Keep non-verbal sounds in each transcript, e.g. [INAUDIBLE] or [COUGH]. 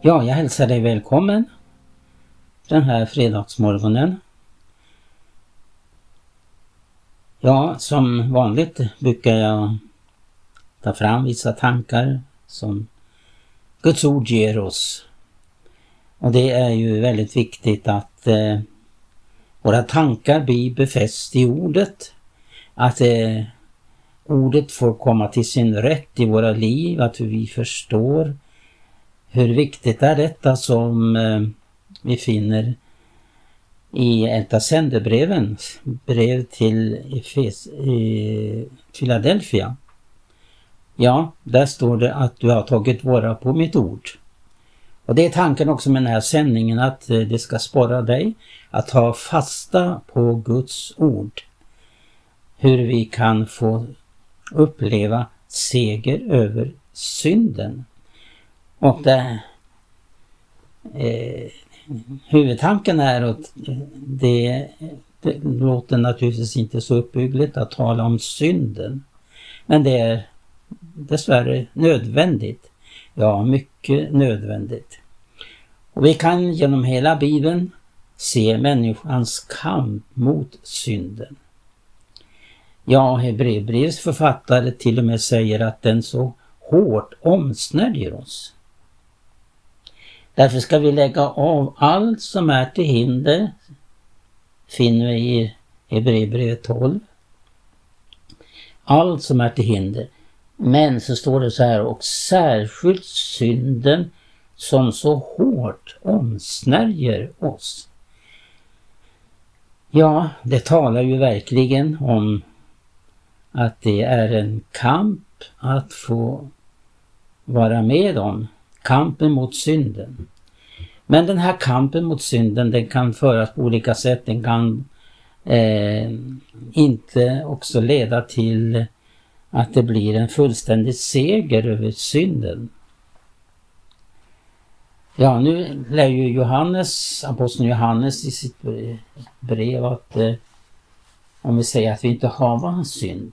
Ja, jag hälsar dig välkommen den här fredagsmorgonen. Ja, som vanligt brukar jag ta fram vissa tankar som Guds ord ger oss. Och det är ju väldigt viktigt att eh, våra tankar blir befäst i ordet. Att eh, ordet får komma till sin rätt i våra liv, att vi förstår hur viktigt är detta som eh, vi finner i ett av sändebreven, brev till Efes, Philadelphia. Ja, där står det att du har tagit vara på mitt ord. Och det är tanken också med den här sändningen att eh, det ska spara dig att ta fasta på Guds ord. Hur vi kan få uppleva seger över synden. Och det, eh, huvudtanken är att det, det låter naturligtvis inte så uppbyggligt att tala om synden. Men det är dessvärre nödvändigt. Ja, mycket nödvändigt. Och vi kan genom hela Bibeln se människans kamp mot synden. Ja, Hebreerbrevets författare till och med säger att den så hårt omsnärjer oss. Därför ska vi lägga av allt som är till hinder, finner vi i Hebreerbrevet 12. Allt som är till hinder. Men så står det så här, och särskilt synden som så hårt omsnärjer oss. Ja, det talar ju verkligen om att det är en kamp att få vara med om. Kampen mot synden. Men den här kampen mot synden den kan föras på olika sätt. Den kan eh, inte också leda till att det blir en fullständig seger över synden. Ja, nu lär ju Johannes, aposteln Johannes i sitt brev att eh, om vi säger att vi inte har en synd.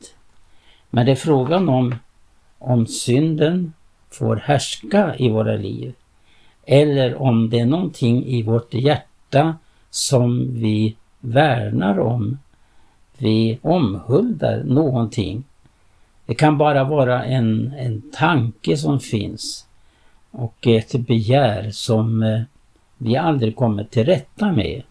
Men det är frågan om om synden får härska i våra liv eller om det är någonting i vårt hjärta som vi värnar om. Vi omhuldar någonting. Det kan bara vara en, en tanke som finns och ett begär som eh, vi aldrig kommer till rätta med.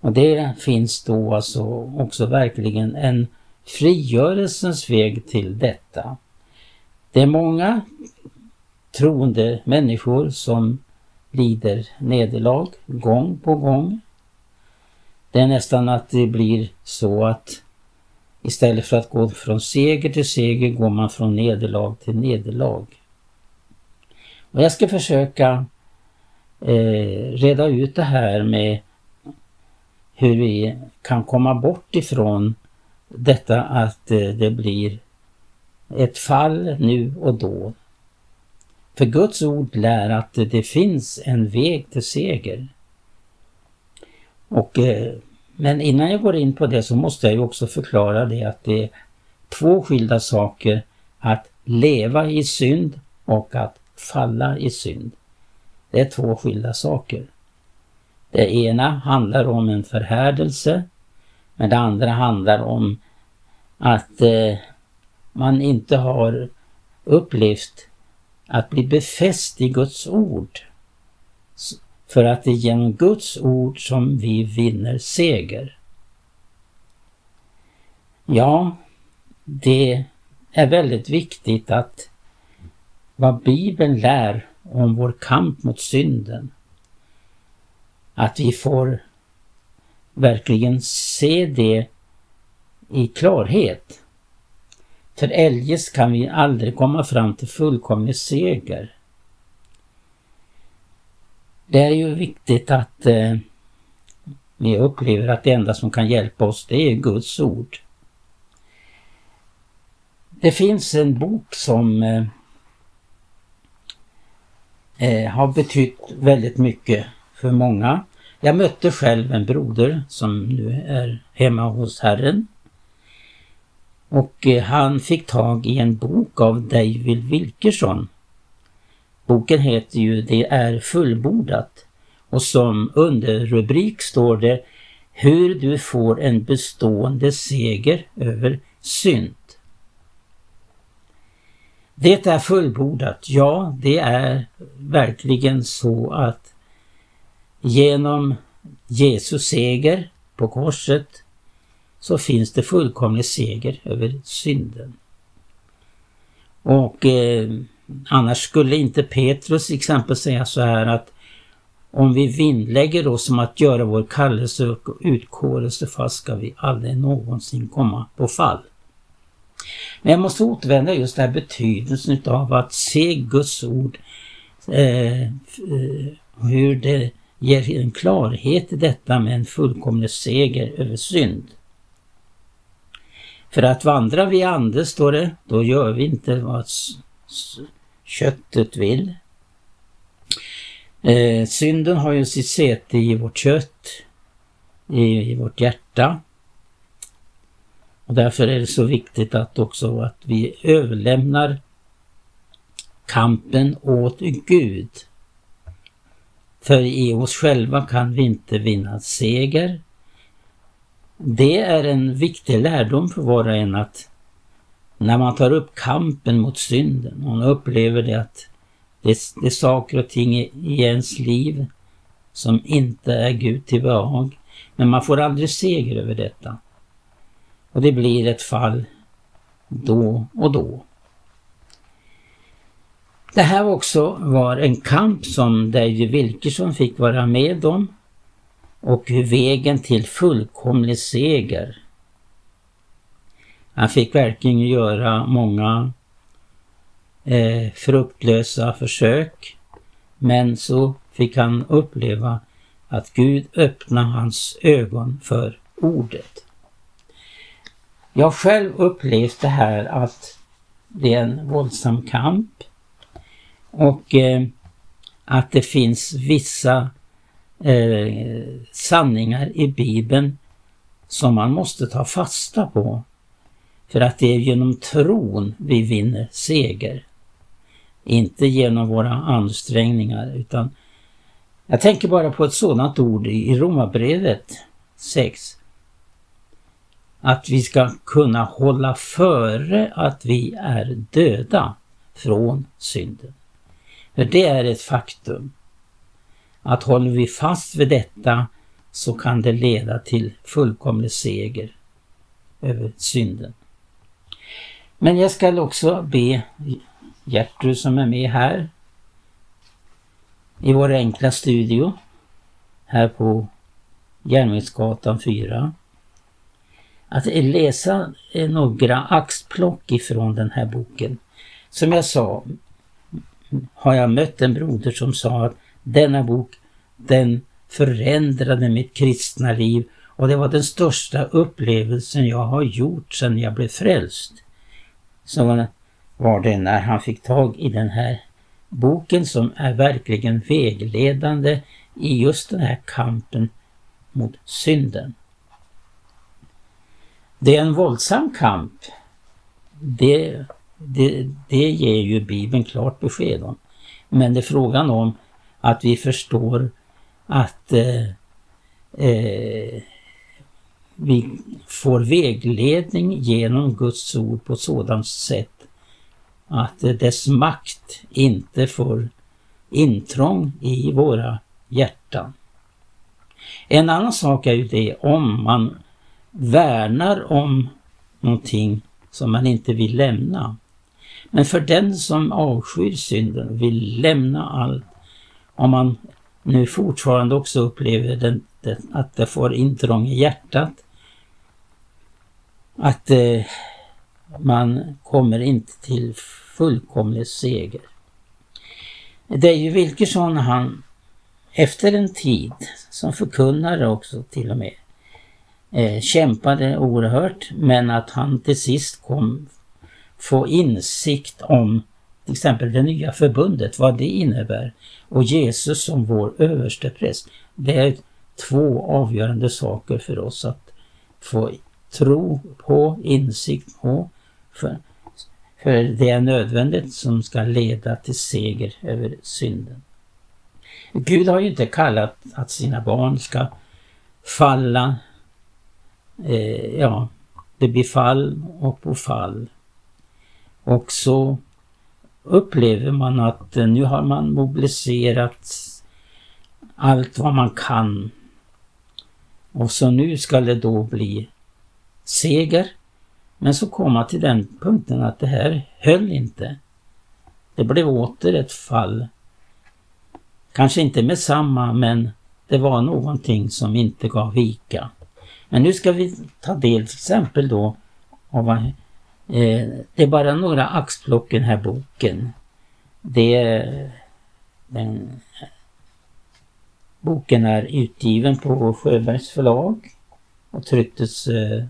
Och det finns då alltså också verkligen en frigörelsens väg till detta. Det är många troende människor som lider nederlag gång på gång. Det är nästan att det blir så att istället för att gå från seger till seger går man från nederlag till nederlag. Och jag ska försöka eh, reda ut det här med hur vi kan komma bort ifrån detta att eh, det blir ett fall nu och då. För Guds ord lär att det finns en väg till seger. Och, eh, men innan jag går in på det så måste jag ju också förklara det att det är två skilda saker att leva i synd och att falla i synd. Det är två skilda saker. Det ena handlar om en förhärdelse men det andra handlar om att eh, man inte har upplevt att bli befäst i Guds ord. För att det är genom Guds ord som vi vinner seger. Ja, det är väldigt viktigt att vad Bibeln lär om vår kamp mot synden, att vi får verkligen se det i klarhet. För eljest kan vi aldrig komma fram till fullkomlig seger. Det är ju viktigt att eh, vi upplever att det enda som kan hjälpa oss det är Guds ord. Det finns en bok som eh, eh har betytt väldigt mycket för många. Jag mötte själv en broder som nu är hemma hos Herren. Och eh, han fick tag i en bok av David Wilkerson Boken heter ju Det är fullbordat och som underrubrik står det Hur du får en bestående seger över synd. Det är fullbordat. Ja, det är verkligen så att genom Jesus seger på korset så finns det fullkomlig seger över synden. Och eh, annars skulle inte Petrus exempel säga så här att om vi vinnlägger oss om att göra vår kallelse och utkårelse fast ska vi aldrig någonsin komma på fall. Men jag måste återvända just den här betydelsen av att se Guds ord, eh, eh, hur det ger en klarhet i detta med en fullkomlig seger över synd. För att vandra vi ande, står det, då gör vi inte vad köttet vill. Eh, synden har ju sitt säte i vårt kött, i, i vårt hjärta. Och därför är det så viktigt att också att vi överlämnar kampen åt Gud. För i oss själva kan vi inte vinna seger. Det är en viktig lärdom för var och en att när man tar upp kampen mot synden och man upplever det att det, det är saker och ting i, i ens liv som inte är Gud till behag. Men man får aldrig seger över detta. Och det blir ett fall då och då. Det här också var en kamp som David Wilkerson fick vara med om och vägen till fullkomlig seger. Han fick verkligen göra många eh, fruktlösa försök men så fick han uppleva att Gud öppnade hans ögon för ordet. Jag har själv upplevt det här att det är en våldsam kamp och eh, att det finns vissa eh, sanningar i Bibeln som man måste ta fasta på. För att det är genom tron vi vinner seger. Inte genom våra ansträngningar utan jag tänker bara på ett sådant ord i Romarbrevet 6 att vi ska kunna hålla före att vi är döda från synden. För det är ett faktum. Att håller vi fast vid detta så kan det leda till fullkomlig seger över synden. Men jag ska också be Gertrud som är med här i vår enkla studio här på Järnvägsgatan 4 att läsa några axplock ifrån den här boken. Som jag sa har jag mött en broder som sa att denna bok den förändrade mitt kristna liv och det var den största upplevelsen jag har gjort sedan jag blev frälst. Så var det när han fick tag i den här boken som är verkligen vägledande i just den här kampen mot synden. Det är en våldsam kamp. Det, det, det ger ju Bibeln klart besked om. Men det är frågan om att vi förstår att eh, eh, vi får vägledning genom Guds ord på sådant sätt att dess makt inte får intrång i våra hjärtan. En annan sak är ju det om man värnar om någonting som man inte vill lämna. Men för den som avskyr synden vill lämna allt, om man nu fortfarande också upplever den, den, att det får intrång i hjärtat, att eh, man kommer inte till fullkomlig seger. Det är ju Wilkersson han efter en tid som förkunnare också till och med eh, kämpade oerhört men att han till sist kom få insikt om till exempel det nya förbundet, vad det innebär och Jesus som vår överste präst. Det är två avgörande saker för oss att få tro på, insikt på. För, För det är nödvändigt som ska leda till seger över synden. Gud har ju inte kallat att sina barn ska falla. Eh, ja, det blir fall och på fall. Och så upplever man att eh, nu har man mobiliserat allt vad man kan. Och så nu ska det då bli seger. Men så kom man till den punkten att det här höll inte. Det blev åter ett fall. Kanske inte med samma men det var någonting som inte gav vika. Men nu ska vi ta del till exempel då av eh, det är bara några axplock i den här boken. Det är den Boken är utgiven på Sjöbergs förlag och trycktes eh,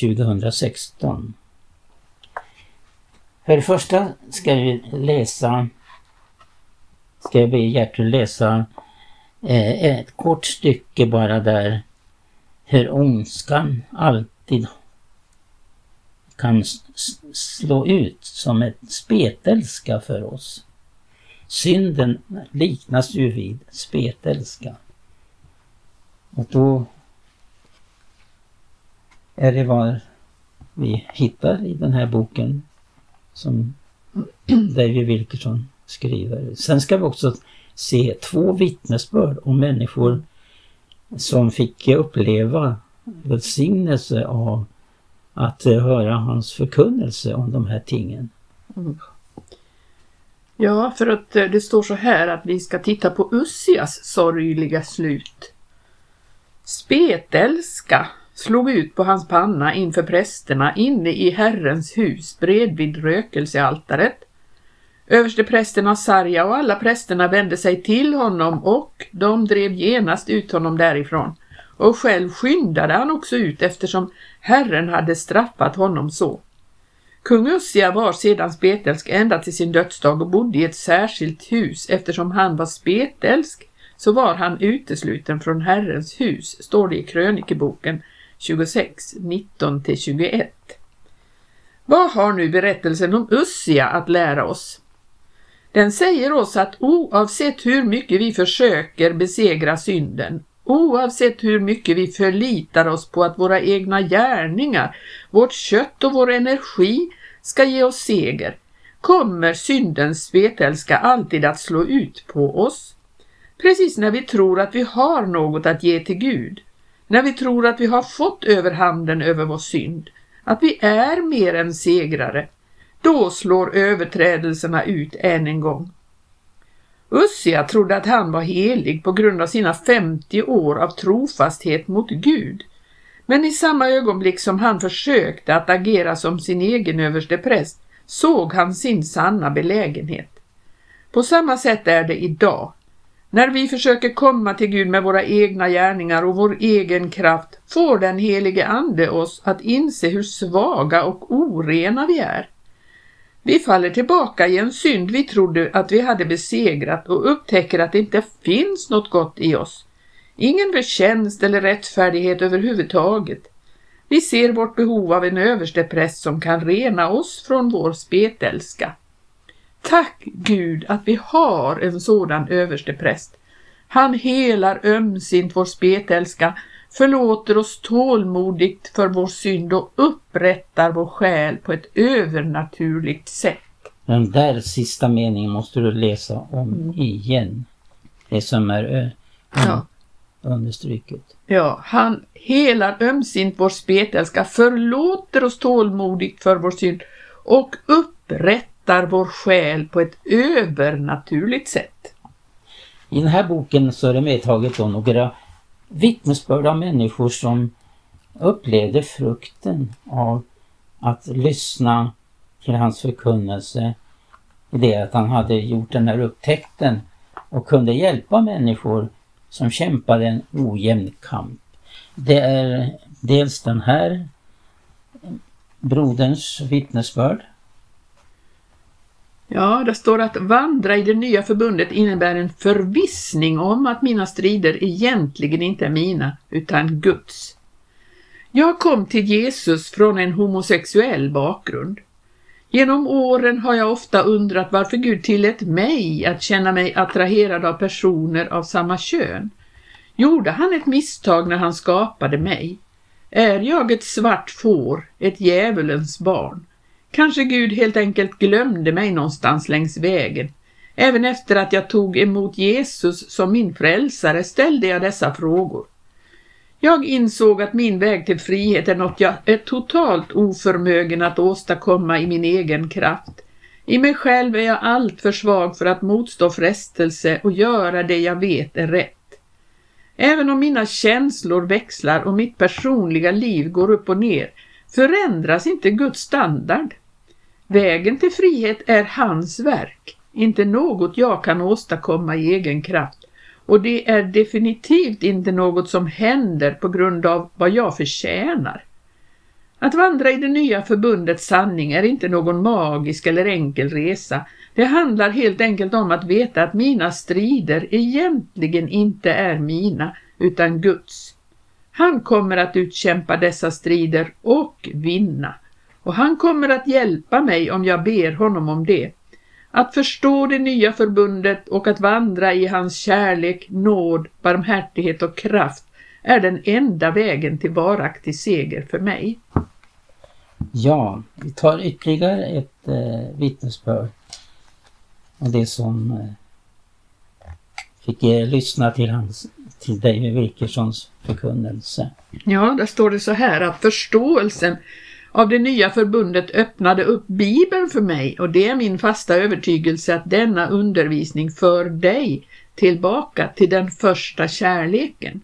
2016. För det första ska vi läsa, ska jag be Gertrud läsa eh, ett kort stycke bara där hur ondskan alltid kan slå ut som ett spetälska för oss. Synden liknas ju vid spetälska. Och då är det vad vi hittar i den här boken som [CLEARS THROAT] David Wilkerson skriver. Sen ska vi också se två vittnesbörd om människor som fick uppleva välsignelse av att eh, höra hans förkunnelse om de här tingen. Mm. Ja, för att eh, det står så här att vi ska titta på Ussias sorgliga slut. Spetälska slog ut på hans panna inför prästerna inne i Herrens hus bredvid rökelsealtaret. Översteprästen Asarja och alla prästerna vände sig till honom och de drev genast ut honom därifrån. Och själv skyndade han också ut eftersom Herren hade straffat honom så. Kung Ussia var sedan spetälsk ända till sin dödsdag och bodde i ett särskilt hus. Eftersom han var spetälsk så var han utesluten från Herrens hus, står det i krönikeboken 26, 19-21. Vad har nu berättelsen om Ussia att lära oss? Den säger oss att oavsett hur mycket vi försöker besegra synden, Oavsett hur mycket vi förlitar oss på att våra egna gärningar, vårt kött och vår energi ska ge oss seger, kommer syndens spetälska alltid att slå ut på oss. Precis när vi tror att vi har något att ge till Gud, när vi tror att vi har fått överhanden över vår synd, att vi är mer än segrare, då slår överträdelserna ut än en gång. Ussia trodde att han var helig på grund av sina 50 år av trofasthet mot Gud. Men i samma ögonblick som han försökte att agera som sin egen överste präst såg han sin sanna belägenhet. På samma sätt är det idag. När vi försöker komma till Gud med våra egna gärningar och vår egen kraft får den helige Ande oss att inse hur svaga och orena vi är. Vi faller tillbaka i en synd vi trodde att vi hade besegrat och upptäcker att det inte finns något gott i oss. Ingen förtjänst eller rättfärdighet överhuvudtaget. Vi ser vårt behov av en överstepräst som kan rena oss från vår spetälska. Tack Gud att vi har en sådan överstepräst. Han helar ömsint vår spetälska förlåter oss tålmodigt för vår synd och upprättar vår själ på ett övernaturligt sätt. Den där sista meningen måste du läsa om mm. igen. Det som är ja. understryket. Ja, han helar ömsint vår spetälska, förlåter oss tålmodigt för vår synd och upprättar vår själ på ett övernaturligt sätt. I den här boken så är det medtaget då några vittnesbörd av människor som upplevde frukten av att lyssna till hans förkunnelse i det att han hade gjort den här upptäckten och kunde hjälpa människor som kämpade en ojämn kamp. Det är dels den här broderns vittnesbörd Ja, det står att vandra i det nya förbundet innebär en förvissning om att mina strider egentligen inte är mina, utan Guds. Jag kom till Jesus från en homosexuell bakgrund. Genom åren har jag ofta undrat varför Gud tillät mig att känna mig attraherad av personer av samma kön. Gjorde han ett misstag när han skapade mig? Är jag ett svart får, ett djävulens barn? Kanske Gud helt enkelt glömde mig någonstans längs vägen. Även efter att jag tog emot Jesus som min frälsare ställde jag dessa frågor. Jag insåg att min väg till frihet är något jag är totalt oförmögen att åstadkomma i min egen kraft. I mig själv är jag allt för svag för att motstå frestelse och göra det jag vet är rätt. Även om mina känslor växlar och mitt personliga liv går upp och ner förändras inte Guds standard. Vägen till frihet är hans verk, inte något jag kan åstadkomma i egen kraft. Och det är definitivt inte något som händer på grund av vad jag förtjänar. Att vandra i det nya förbundets sanning är inte någon magisk eller enkel resa. Det handlar helt enkelt om att veta att mina strider egentligen inte är mina, utan Guds. Han kommer att utkämpa dessa strider och vinna. Och han kommer att hjälpa mig om jag ber honom om det. Att förstå det nya förbundet och att vandra i hans kärlek, nåd, barmhärtighet och kraft är den enda vägen till varaktig seger för mig. Ja, vi tar ytterligare ett eh, vittnesbörd. Och det som eh, fick eh, lyssna till, hans, till David Wilkersons förkunnelse. Ja, där står det så här att förståelsen av det nya förbundet öppnade upp Bibeln för mig och det är min fasta övertygelse att denna undervisning för dig tillbaka till den första kärleken.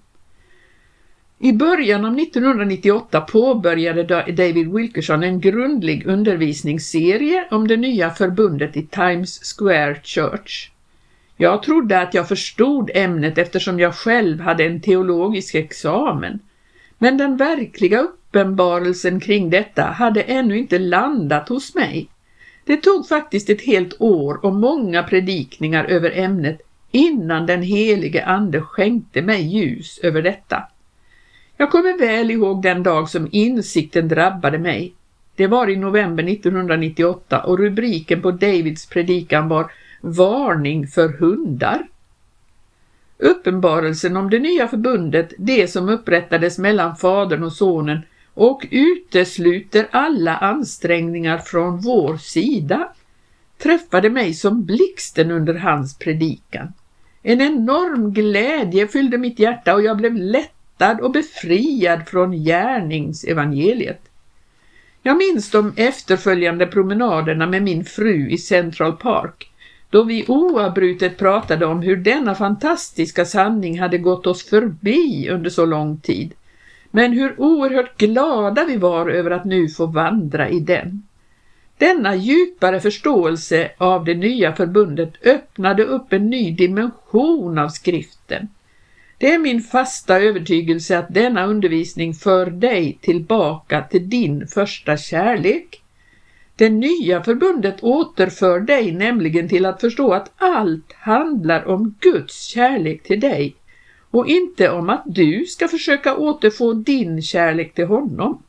I början av 1998 påbörjade David Wilkerson en grundlig undervisningsserie om det nya förbundet i Times Square Church. Jag trodde att jag förstod ämnet eftersom jag själv hade en teologisk examen. Men den verkliga uppenbarelsen kring detta hade ännu inte landat hos mig. Det tog faktiskt ett helt år och många predikningar över ämnet innan den helige ande skänkte mig ljus över detta. Jag kommer väl ihåg den dag som insikten drabbade mig. Det var i november 1998 och rubriken på Davids predikan var Varning för hundar. Uppenbarelsen om det nya förbundet, det som upprättades mellan fadern och sonen och utesluter alla ansträngningar från vår sida, träffade mig som blixten under hans predikan. En enorm glädje fyllde mitt hjärta och jag blev lättad och befriad från gärningsevangeliet. Jag minns de efterföljande promenaderna med min fru i Central Park då vi oavbrutet pratade om hur denna fantastiska sanning hade gått oss förbi under så lång tid, men hur oerhört glada vi var över att nu få vandra i den. Denna djupare förståelse av det nya förbundet öppnade upp en ny dimension av skriften. Det är min fasta övertygelse att denna undervisning för dig tillbaka till din första kärlek, det nya förbundet återför dig nämligen till att förstå att allt handlar om Guds kärlek till dig och inte om att du ska försöka återfå din kärlek till honom.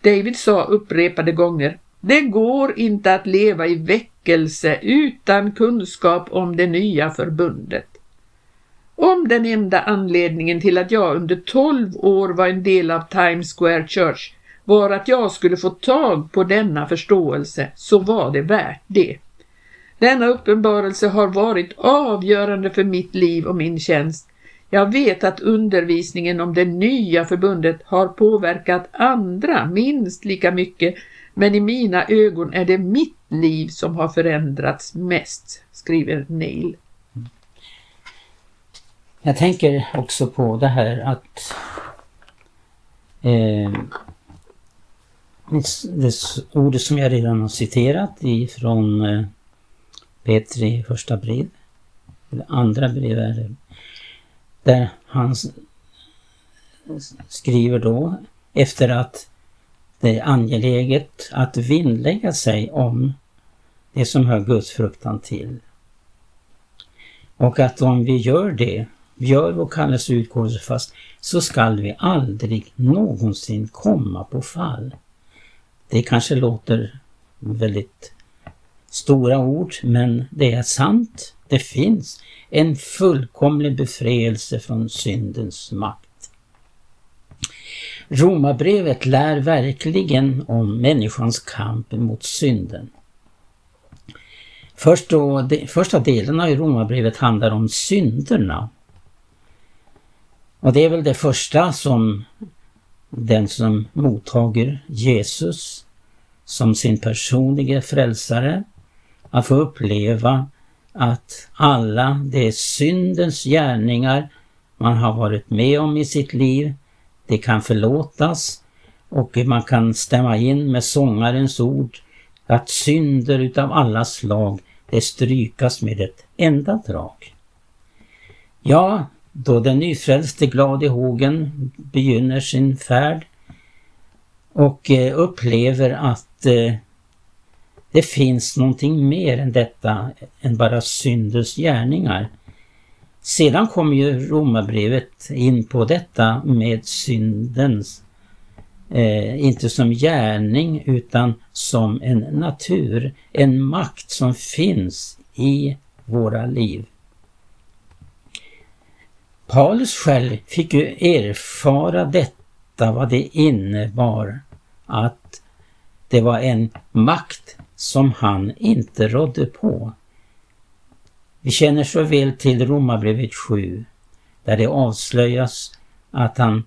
David sa upprepade gånger, det går inte att leva i väckelse utan kunskap om det nya förbundet. Om den enda anledningen till att jag under tolv år var en del av Times Square Church var att jag skulle få tag på denna förståelse så var det värt det. Denna uppenbarelse har varit avgörande för mitt liv och min tjänst. Jag vet att undervisningen om det nya förbundet har påverkat andra minst lika mycket men i mina ögon är det mitt liv som har förändrats mest, skriver Neil. Jag tänker också på det här att eh, det ordet som jag redan har citerat ifrån eh, Petri första brev, eller andra brev är det, där han skriver då efter att det är angeläget att vinnlägga sig om det som hör Guds fruktan till. Och att om vi gör det gör vår kallelse utgående fast så skall vi aldrig någonsin komma på fall. Det kanske låter väldigt stora ord men det är sant. Det finns en fullkomlig befrielse från syndens makt. Romarbrevet lär verkligen om människans kamp mot synden. Först då, de, första delen av Romarbrevet handlar om synderna. Och det är väl det första som den som mottager Jesus som sin personliga frälsare, att få uppleva att alla de syndens gärningar man har varit med om i sitt liv, det kan förlåtas och man kan stämma in med sångarens ord att synder utav alla slag det strykas med ett enda drag. Ja, då den nyfrälste glad i hågen begynner sin färd och eh, upplever att eh, det finns någonting mer än detta, än bara syndens gärningar. Sedan kommer ju Romarbrevet in på detta med syndens, eh, inte som gärning utan som en natur, en makt som finns i våra liv. Paulus själv fick ju erfara detta, vad det innebar att det var en makt som han inte rådde på. Vi känner så väl till Romarbrevet 7 där det avslöjas att han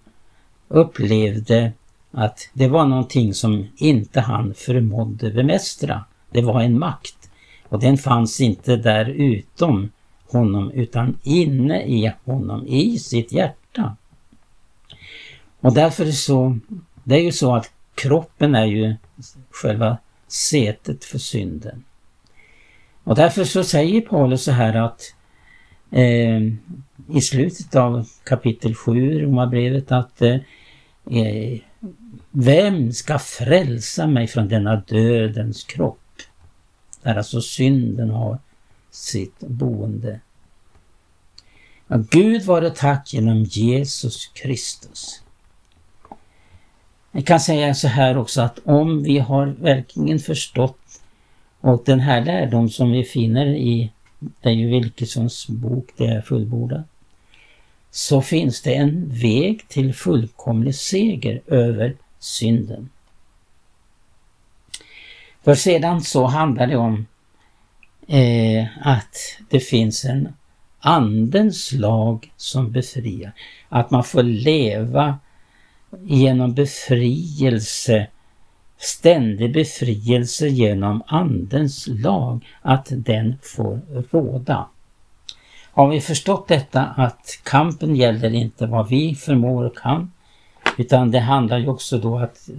upplevde att det var någonting som inte han förmådde bemästra. Det var en makt och den fanns inte där utom honom utan inne i honom, i sitt hjärta. Och därför så, det är ju så att kroppen är ju själva sätet för synden. Och därför så säger Paulus så här att eh, i slutet av kapitel 7 i Romarbrevet att eh, eh, vem ska frälsa mig från denna dödens kropp? Där alltså synden har sitt boende. Ja, Gud vare tack genom Jesus Kristus. Jag kan säga så här också att om vi har verkligen förstått och den här lärdom som vi finner i det är ju Wilkessons bok Det är fullbordat så finns det en väg till fullkomlig seger över synden. För sedan så handlar det om eh, att det finns en andens lag som befriar. Att man får leva genom befrielse, ständig befrielse genom andens lag, att den får råda. Har vi förstått detta att kampen gäller inte vad vi förmår och kan, utan det handlar ju också då att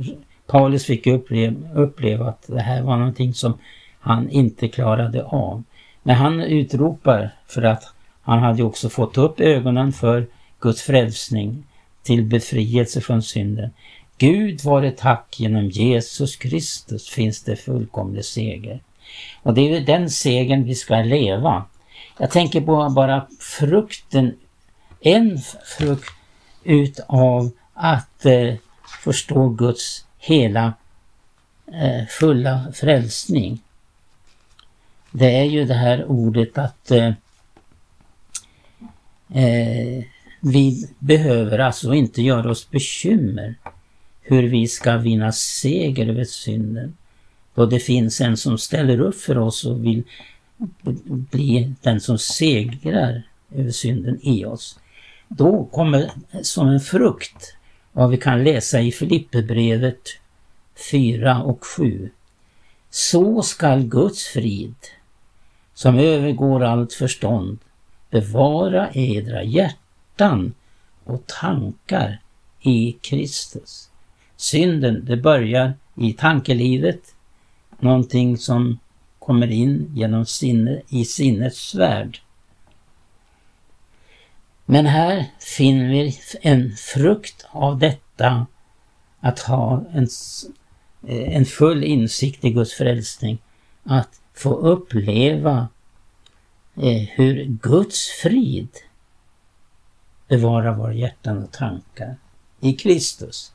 Paulus fick uppleva, uppleva att det här var någonting som han inte klarade av. När han utropar för att han hade också fått upp ögonen för Guds frälsning till befrielse från synden. Gud vare tack genom Jesus Kristus finns det fullkomlig seger. Och det är ju den segern vi ska leva. Jag tänker på bara frukten, en frukt utav att eh, förstå Guds hela eh, fulla frälsning. Det är ju det här ordet att eh, eh vi behöver alltså inte göra oss bekymmer hur vi ska vinna seger över synden. Då det finns en som ställer upp för oss och vill bli den som segrar över synden i oss. Då kommer som en frukt vad vi kan läsa i Filipperbrevet 4 och 7. Så skall Guds frid, som övergår allt förstånd, bevara edra hjärtan hjärtan och tankar i Kristus. Synden, det börjar i tankelivet, någonting som kommer in genom sinne, i sinnets värld. Men här finner vi en frukt av detta att ha en, eh, en full insikt i Guds frälsning, att få uppleva eh, hur Guds frid bevara våra hjärtan och tankar i Kristus.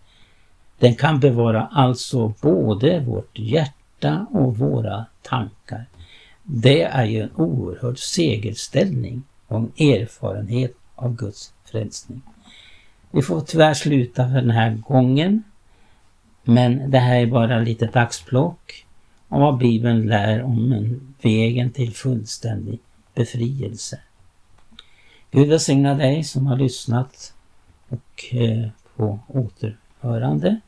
Den kan bevara alltså både vårt hjärta och våra tankar. Det är ju en oerhörd segerställning och en erfarenhet av Guds frälsning. Vi får tyvärr sluta för den här gången. Men det här är bara lite dagsplock om vad Bibeln lär om vägen till fullständig befrielse. Gud välsigna dig som har lyssnat och eh, på återhörande.